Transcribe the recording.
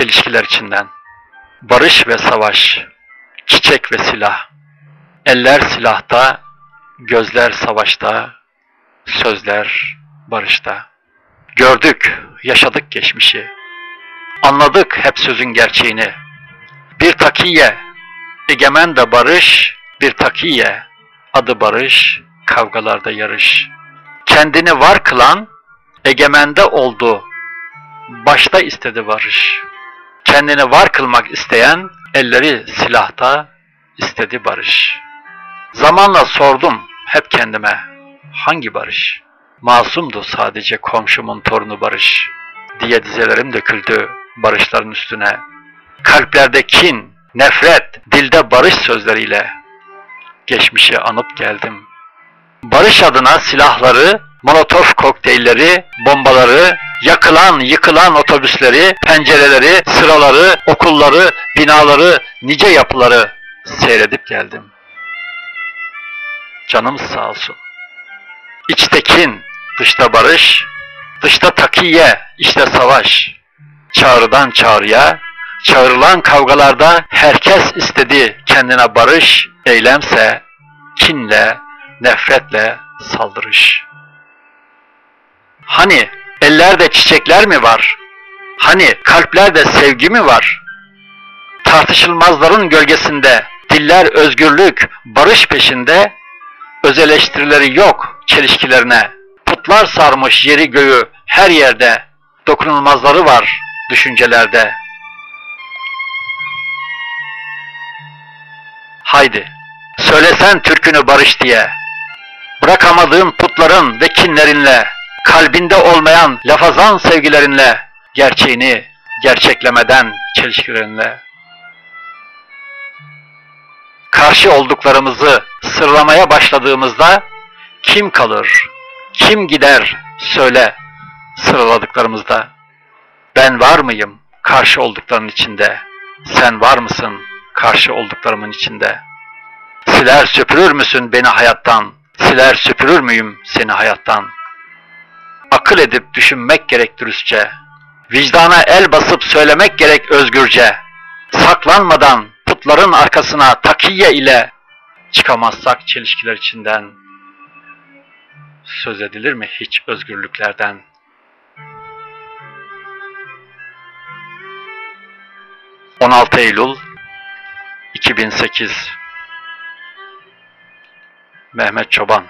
çelişkiler içinden. Barış ve savaş, çiçek ve silah. Eller silahta, gözler savaşta, sözler barışta. Gördük, yaşadık geçmişi. Anladık hep sözün gerçeğini. Bir takiye, egemen de barış, bir takiye, adı barış, kavgalarda yarış. Kendini var kılan, egemende oldu, başta istedi barış. Kendini var kılmak isteyen, elleri silahta, istedi barış. Zamanla sordum hep kendime, hangi barış? Masumdu sadece komşumun torunu barış, diye dizelerim döküldü barışların üstüne. Kalplerde kin, nefret, dilde barış sözleriyle geçmişi anıp geldim. Barış adına silahları, molotof kokteylleri, bombaları, yakılan, yıkılan otobüsleri, pencereleri, sıraları, okulları, binaları, nice yapıları seyredip geldim. Canımız sağ olsun. İçte kin, dışta barış, dışta takiye, işte savaş. Çağrıdan çağrıya, çağrılan kavgalarda herkes istedi kendine barış, eylemse kinle, nefretle saldırış. Hani ellerde çiçekler mi var? Hani kalplerde sevgi mi var? Tartışılmazların gölgesinde diller özgürlük, barış peşinde, öz eleştirileri yok çelişkilerine. Putlar sarmış yeri göğü her yerde, dokunulmazları var düşüncelerde. Haydi, söylesen türkünü barış diye. Bırakamadığın putların ve kinlerinle, kalbinde olmayan lafazan sevgilerinle, gerçeğini gerçeklemeden çelişkilerinle. Karşı olduklarımızı sırlamaya başladığımızda kim kalır, kim gider söyle sıraladıklarımızda. Ben var mıyım karşı olduklarının içinde? Sen var mısın karşı olduklarımın içinde? Siler süpürür müsün beni hayattan? Siler süpürür müyüm seni hayattan? Akıl edip düşünmek gerek dürüstçe. Vicdana el basıp söylemek gerek özgürce. Saklanmadan putların arkasına takiye ile çıkamazsak çelişkiler içinden. Söz edilir mi hiç özgürlüklerden? ...16 Eylül 2008 Mehmet Çoban